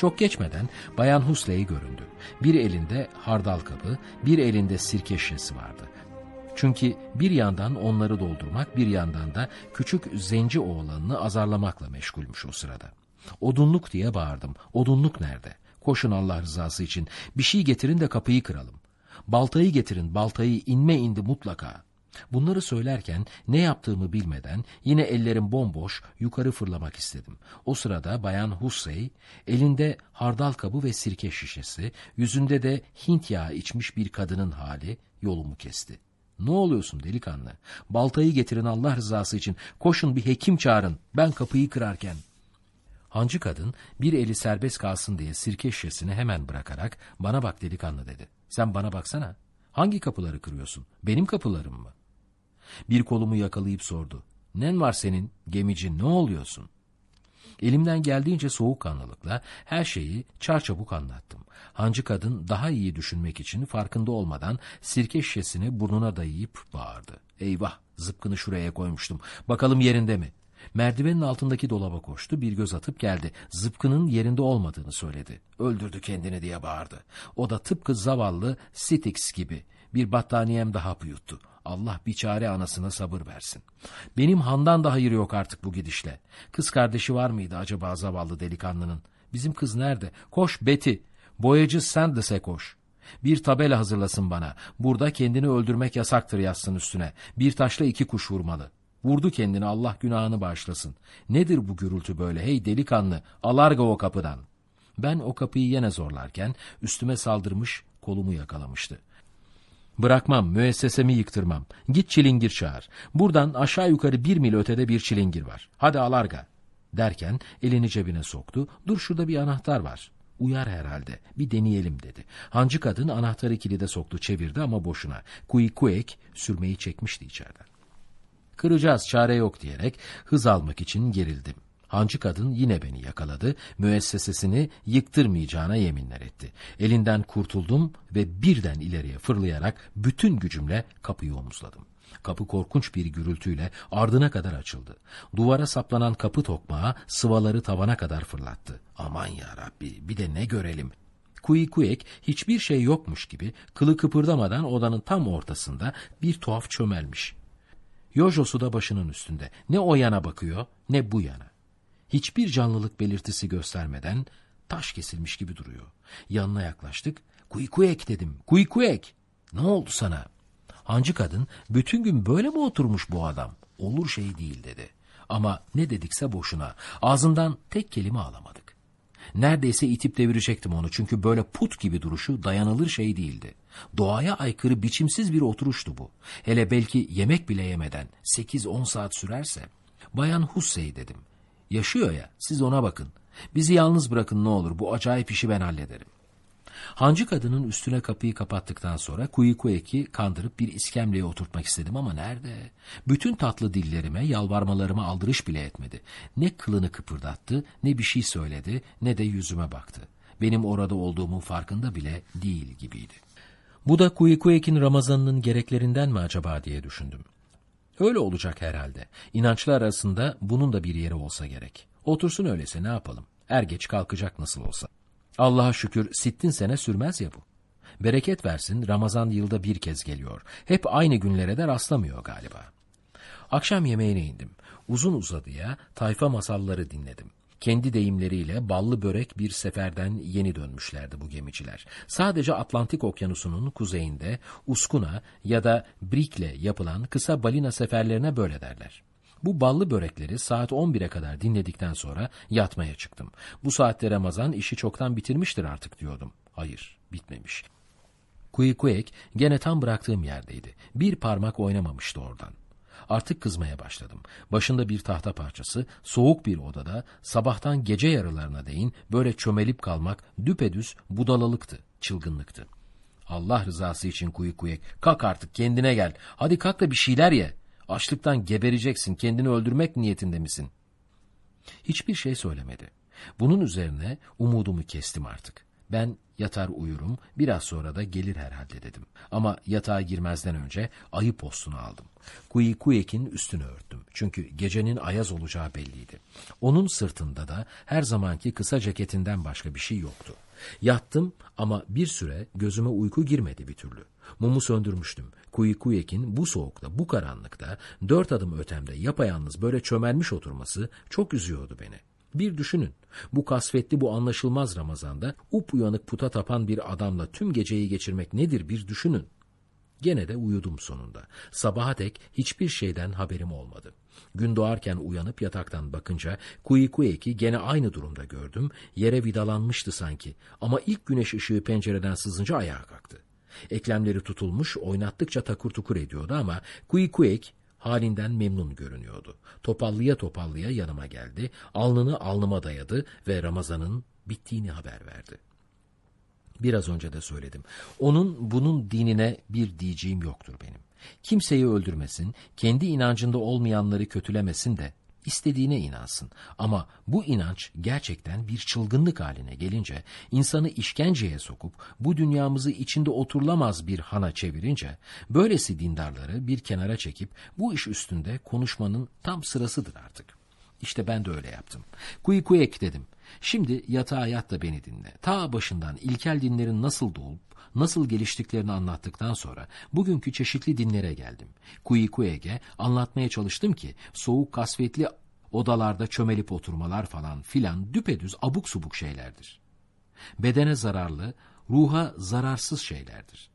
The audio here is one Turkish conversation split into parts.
Çok geçmeden Bayan Husley göründü. Bir elinde hardal kabı, bir elinde sirke şişesi vardı. Çünkü bir yandan onları doldurmak, bir yandan da küçük zenci oğlanını azarlamakla meşgulmüş o sırada. Odunluk diye bağırdım. Odunluk nerede? Koşun Allah rızası için. Bir şey getirin de kapıyı kıralım. Baltayı getirin, baltayı inme indi mutlaka. Bunları söylerken ne yaptığımı bilmeden yine ellerim bomboş yukarı fırlamak istedim. O sırada Bayan Hussey elinde hardal kabı ve sirke şişesi, yüzünde de Hint yağı içmiş bir kadının hali yolumu kesti. Ne oluyorsun delikanlı? Baltayı getirin Allah rızası için. Koşun bir hekim çağırın. Ben kapıyı kırarken. Hancı kadın bir eli serbest kalsın diye sirke şişesini hemen bırakarak bana bak delikanlı dedi. Sen bana baksana. Hangi kapıları kırıyorsun? Benim kapılarım mı? Bir kolumu yakalayıp sordu. Nen var senin gemici ne oluyorsun? Elimden geldiğince soğukkanlılıkla her şeyi çarçabuk anlattım. Hancı kadın daha iyi düşünmek için farkında olmadan sirke şişesini burnuna dayayıp bağırdı. Eyvah zıpkını şuraya koymuştum. Bakalım yerinde mi? Merdivenin altındaki dolaba koştu, bir göz atıp geldi. Zıpkının yerinde olmadığını söyledi. Öldürdü kendini diye bağırdı. O da tıpkı zavallı Stix gibi bir battaniyem daha yuttu. Allah bir çare anasına sabır versin. Benim handan da hayır yok artık bu gidişle. Kız kardeşi var mıydı acaba zavallı delikanlının? Bizim kız nerede? Koş Betty. Boyacı Sandes'e koş. Bir tabela hazırlasın bana. Burada kendini öldürmek yasaktır yazsın üstüne. Bir taşla iki kuş vurmalı. Vurdu kendini Allah günahını bağışlasın. Nedir bu gürültü böyle hey delikanlı alarga o kapıdan. Ben o kapıyı yine zorlarken üstüme saldırmış kolumu yakalamıştı. Bırakmam, müessesemi yıktırmam. Git çilingir çağır. Buradan aşağı yukarı bir mil ötede bir çilingir var. Hadi alarga. Derken elini cebine soktu. Dur şurada bir anahtar var. Uyar herhalde. Bir deneyelim dedi. Hancı kadın anahtarı kilide soktu çevirdi ama boşuna. Kuik sürmeyi çekmişti içeriden. Kıracağız çare yok diyerek hız almak için gerildim. Hancı kadın yine beni yakaladı, müessesesini yıktırmayacağına yeminler etti. Elinden kurtuldum ve birden ileriye fırlayarak bütün gücümle kapıyı omuzladım. Kapı korkunç bir gürültüyle ardına kadar açıldı. Duvara saplanan kapı tokmağı sıvaları tavana kadar fırlattı. Aman ya Rabbi, bir de ne görelim. Kuyikuek hiçbir şey yokmuş gibi kılı kıpırdamadan odanın tam ortasında bir tuhaf çömelmiş. Yojosu da başının üstünde. Ne o yana bakıyor ne bu yana. Hiçbir canlılık belirtisi göstermeden taş kesilmiş gibi duruyor. Yanına yaklaştık. Kuykuek dedim. Kuykuek. Ne oldu sana? Hancı kadın bütün gün böyle mi oturmuş bu adam? Olur şey değil dedi. Ama ne dedikse boşuna. Ağzından tek kelime alamadık. Neredeyse itip devirecektim onu çünkü böyle put gibi duruşu dayanılır şey değildi. Doğaya aykırı biçimsiz bir oturuştu bu. Hele belki yemek bile yemeden 8-10 saat sürerse. Bayan Hussey dedim. Yaşıyor ya siz ona bakın. Bizi yalnız bırakın ne olur bu acayip işi ben hallederim. Hancı kadının üstüne kapıyı kapattıktan sonra Kuyikuek'i kandırıp bir iskemleye oturtmak istedim ama nerede? Bütün tatlı dillerime, yalvarmalarıma aldırış bile etmedi. Ne kılını kıpırdattı, ne bir şey söyledi, ne de yüzüme baktı. Benim orada olduğumun farkında bile değil gibiydi. Bu da Kuyikuek'in Ramazan'ının gereklerinden mi acaba diye düşündüm. Öyle olacak herhalde. İnançlar arasında bunun da bir yeri olsa gerek. Otursun öyleyse ne yapalım? Er geç kalkacak nasıl olsa. Allah'a şükür sittin sene sürmez ya bu. Bereket versin Ramazan yılda bir kez geliyor. Hep aynı günlere de rastlamıyor galiba. Akşam yemeğine indim. Uzun uzadıya tayfa masalları dinledim. Kendi deyimleriyle ballı börek bir seferden yeni dönmüşlerdi bu gemiciler. Sadece Atlantik Okyanusu'nun kuzeyinde Uskuna ya da Brick'le yapılan kısa balina seferlerine böyle derler. Bu ballı börekleri saat 11'e kadar dinledikten sonra yatmaya çıktım. Bu saatte Ramazan işi çoktan bitirmiştir artık diyordum. Hayır, bitmemiş. Kuyikuek gene tam bıraktığım yerdeydi. Bir parmak oynamamıştı oradan. Artık kızmaya başladım. Başında bir tahta parçası, soğuk bir odada, sabahtan gece yarılarına değin böyle çömelip kalmak düpedüz budalalıktı, çılgınlıktı. Allah rızası için kuyu kuyek, kalk artık kendine gel. Hadi kalk da bir şeyler ye. Açlıktan gebereceksin, kendini öldürmek niyetinde misin? Hiçbir şey söylemedi. Bunun üzerine umudumu kestim artık. Ben yatar uyurum, biraz sonra da gelir herhalde dedim. Ama yatağa girmezden önce ayı postunu aldım. Kuyi Kuyek'in üstünü örttüm. Çünkü gecenin ayaz olacağı belliydi. Onun sırtında da her zamanki kısa ceketinden başka bir şey yoktu. Yattım ama bir süre gözüme uyku girmedi bir türlü. Mumu söndürmüştüm. Kuyi Kuyek'in bu soğukta, bu karanlıkta, dört adım ötemde yapayalnız böyle çömelmiş oturması çok üzüyordu beni. Bir düşünün. Bu kasvetli, bu anlaşılmaz Ramazan'da up uyanık puta tapan bir adamla tüm geceyi geçirmek nedir bir düşünün. Gene de uyudum sonunda. Sabaha dek hiçbir şeyden haberim olmadı. Gün doğarken uyanıp yataktan bakınca Kuyikuyek'i gene aynı durumda gördüm. Yere vidalanmıştı sanki ama ilk güneş ışığı pencereden sızınca ayağa kalktı. Eklemleri tutulmuş, oynattıkça takur tukur ediyordu ama Kuyikuyek halinden memnun görünüyordu. Topallıya topallıya yanıma geldi, alnını alnıma dayadı ve Ramazan'ın bittiğini haber verdi. Biraz önce de söyledim. Onun bunun dinine bir diyeceğim yoktur benim. Kimseyi öldürmesin, kendi inancında olmayanları kötülemesin de istediğine inansın. Ama bu inanç gerçekten bir çılgınlık haline gelince, insanı işkenceye sokup bu dünyamızı içinde oturulamaz bir hana çevirince, böylesi dindarları bir kenara çekip bu iş üstünde konuşmanın tam sırasıdır artık. İşte ben de öyle yaptım. Kuy kuyek dedim. Şimdi yatağa yat da beni dinle. Ta başından ilkel dinlerin nasıl doğup, nasıl geliştiklerini anlattıktan sonra bugünkü çeşitli dinlere geldim. Kuyi Kuyege anlatmaya çalıştım ki soğuk kasvetli odalarda çömelip oturmalar falan filan düpedüz abuk subuk şeylerdir. Bedene zararlı, ruha zararsız şeylerdir.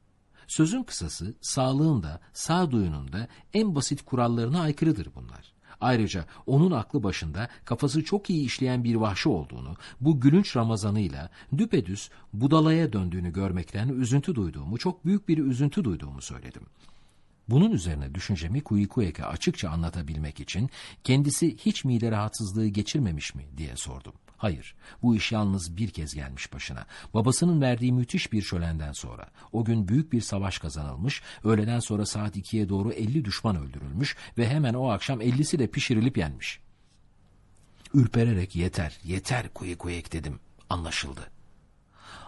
Sözün kısası sağlığın da sağduyunun da en basit kurallarına aykırıdır bunlar. Ayrıca onun aklı başında kafası çok iyi işleyen bir vahşi olduğunu, bu gülünç Ramazanıyla düpedüz budalaya döndüğünü görmekten üzüntü duyduğumu, çok büyük bir üzüntü duyduğumu söyledim. Bunun üzerine düşüncemi Kuyikuyek'e açıkça anlatabilmek için kendisi hiç mide rahatsızlığı geçirmemiş mi diye sordum. Hayır, bu iş yalnız bir kez gelmiş başına. Babasının verdiği müthiş bir şölenden sonra. O gün büyük bir savaş kazanılmış, öğleden sonra saat ikiye doğru elli düşman öldürülmüş ve hemen o akşam ellisi de pişirilip yenmiş. Ürpererek yeter, yeter kuyu kuyek dedim. Anlaşıldı.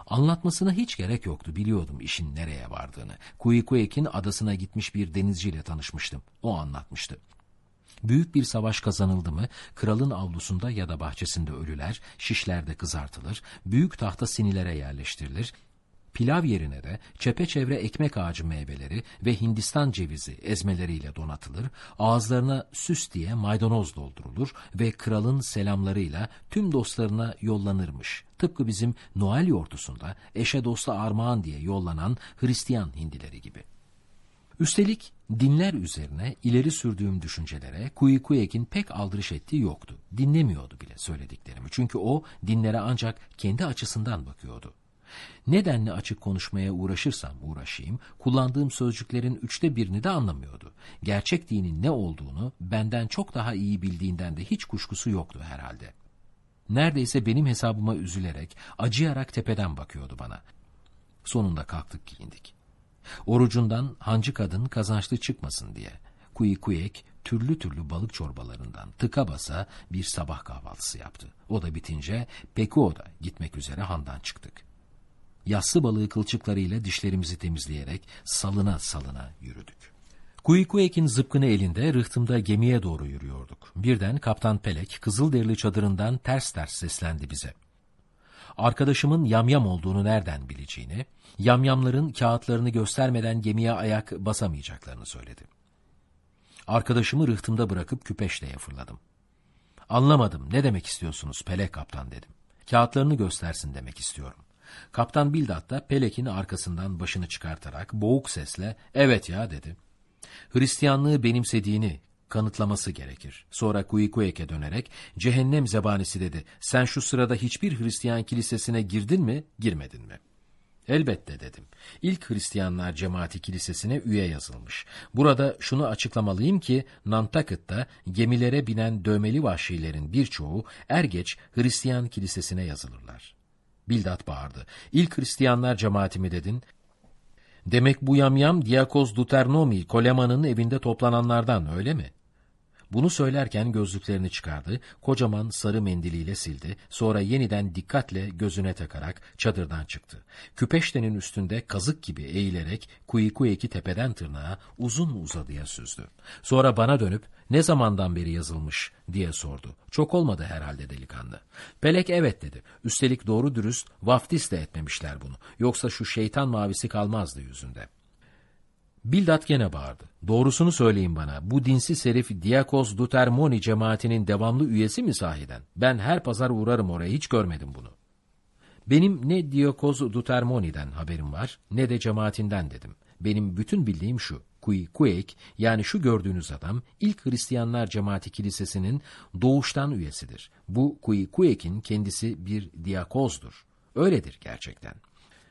Anlatmasına hiç gerek yoktu. Biliyordum işin nereye vardığını. Kuyikuyek'in adasına gitmiş bir denizciyle tanışmıştım. O anlatmıştı. Büyük bir savaş kazanıldı mı, kralın avlusunda ya da bahçesinde ölüler, şişlerde kızartılır, büyük tahta sinilere yerleştirilir, pilav yerine de çepeçevre ekmek ağacı meyveleri ve Hindistan cevizi ezmeleriyle donatılır, ağızlarına süs diye maydanoz doldurulur ve kralın selamlarıyla tüm dostlarına yollanırmış. Tıpkı bizim Noel yortusunda eşe dosta armağan diye yollanan Hristiyan hindileri gibi.'' Üstelik dinler üzerine ileri sürdüğüm düşüncelere Kuyikuyek'in pek aldırış ettiği yoktu. Dinlemiyordu bile söylediklerimi. Çünkü o dinlere ancak kendi açısından bakıyordu. Nedenle açık konuşmaya uğraşırsam uğraşayım, kullandığım sözcüklerin üçte birini de anlamıyordu. Gerçek dinin ne olduğunu benden çok daha iyi bildiğinden de hiç kuşkusu yoktu herhalde. Neredeyse benim hesabıma üzülerek, acıyarak tepeden bakıyordu bana. Sonunda kalktık giyindik. Orucundan hancı kadın kazançlı çıkmasın diye. Kuyi kuyek türlü türlü balık çorbalarından tıka basa bir sabah kahvaltısı yaptı. O da bitince Pekuo da gitmek üzere handan çıktık. Yassı balığı kılçıklarıyla dişlerimizi temizleyerek salına salına yürüdük. Kuyikuyek'in zıpkını elinde rıhtımda gemiye doğru yürüyorduk. Birden Kaptan Pelek Kızılderili çadırından ters ters seslendi bize arkadaşımın yamyam olduğunu nereden bileceğini, yamyamların kağıtlarını göstermeden gemiye ayak basamayacaklarını söyledi. Arkadaşımı rıhtımda bırakıp küpeşteye fırladım. Anlamadım, ne demek istiyorsunuz Pelek kaptan dedim. Kağıtlarını göstersin demek istiyorum. Kaptan Bildat da Pelek'in arkasından başını çıkartarak boğuk sesle evet ya dedi. Hristiyanlığı benimsediğini, kanıtlaması gerekir. Sonra Kuyikuyek'e dönerek cehennem zebanisi dedi. Sen şu sırada hiçbir Hristiyan kilisesine girdin mi, girmedin mi? Elbette dedim. İlk Hristiyanlar Cemaati Kilisesi'ne üye yazılmış. Burada şunu açıklamalıyım ki Nantucket'ta gemilere binen dövmeli vahşilerin birçoğu er geç Hristiyan Kilisesi'ne yazılırlar. Bildat bağırdı. İlk Hristiyanlar cemaati mi dedin? Demek bu yamyam Diakoz Duternomi Koleman'ın evinde toplananlardan öyle mi? Bunu söylerken gözlüklerini çıkardı, kocaman sarı mendiliyle sildi, sonra yeniden dikkatle gözüne takarak çadırdan çıktı. Küpeştenin üstünde kazık gibi eğilerek Kuyikuyek'i tepeden tırnağa uzun uzadıya süzdü. Sonra bana dönüp ne zamandan beri yazılmış diye sordu. Çok olmadı herhalde delikanlı. Pelek evet dedi. Üstelik doğru dürüst vaftiz de etmemişler bunu. Yoksa şu şeytan mavisi kalmazdı yüzünde. Bildat gene bağırdı. Doğrusunu söyleyin bana. Bu dinsiz herif Diakos Dutermoni cemaatinin devamlı üyesi mi sahiden? Ben her pazar uğrarım oraya hiç görmedim bunu. Benim ne Diakos Dutermoni'den haberim var ne de cemaatinden dedim. Benim bütün bildiğim şu. Kui Kuek yani şu gördüğünüz adam ilk Hristiyanlar Cemaati Kilisesi'nin doğuştan üyesidir. Bu Kui Kuek'in kendisi bir diakozdur. Öyledir gerçekten.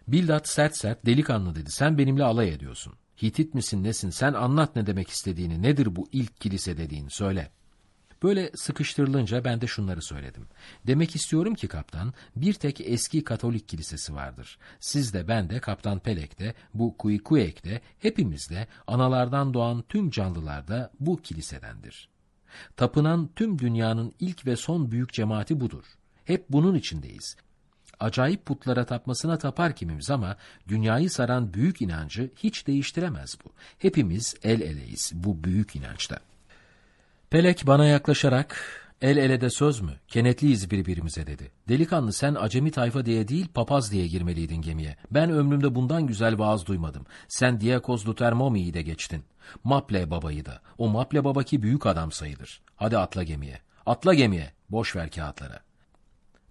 Bildat sert sert delikanlı dedi. Sen benimle alay ediyorsun. Hitit misin nesin sen anlat ne demek istediğini nedir bu ilk kilise dediğin söyle. Böyle sıkıştırılınca ben de şunları söyledim. Demek istiyorum ki kaptan bir tek eski Katolik kilisesi vardır. Siz de ben de kaptan Pelek de bu Kuikuek de hepimiz de analardan doğan tüm canlılar da bu kilisedendir. Tapınan tüm dünyanın ilk ve son büyük cemaati budur. Hep bunun içindeyiz acayip putlara tapmasına tapar kimimiz ama dünyayı saran büyük inancı hiç değiştiremez bu. Hepimiz el eleyiz bu büyük inançta. Pelek bana yaklaşarak el ele de söz mü? Kenetliyiz birbirimize dedi. Delikanlı sen acemi tayfa diye değil papaz diye girmeliydin gemiye. Ben ömrümde bundan güzel vaaz duymadım. Sen Diakoz Lutermomi'yi de geçtin. Maple babayı da. O Maple baba ki büyük adam sayılır. Hadi atla gemiye. Atla gemiye. Boş ver kağıtlara.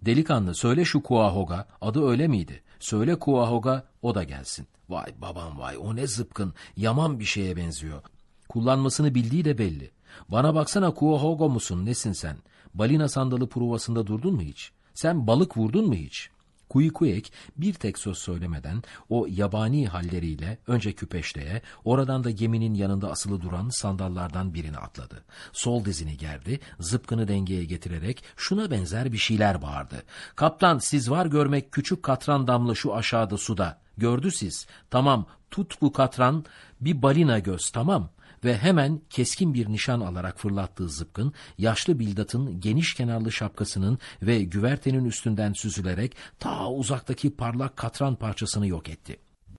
Delikanlı söyle şu Kuahog'a, adı öyle miydi? Söyle Kuahog'a, o da gelsin. Vay babam vay, o ne zıpkın, yaman bir şeye benziyor. Kullanmasını bildiği de belli. Bana baksana Kuahogo musun, nesin sen? Balina sandalı pruvasında durdun mu hiç? Sen balık vurdun mu hiç?'' Kuyukuyek bir tek söz söylemeden o yabani halleriyle önce küpeşteye, oradan da geminin yanında asılı duran sandallardan birini atladı. Sol dizini gerdi, zıpkını dengeye getirerek şuna benzer bir şeyler bağırdı. Kaptan siz var görmek küçük katran damlı şu aşağıda suda. Gördü siz. Tamam tut bu katran bir balina göz tamam ve hemen keskin bir nişan alarak fırlattığı zıpkın, yaşlı Bildat'ın geniş kenarlı şapkasının ve güvertenin üstünden süzülerek ta uzaktaki parlak katran parçasını yok etti.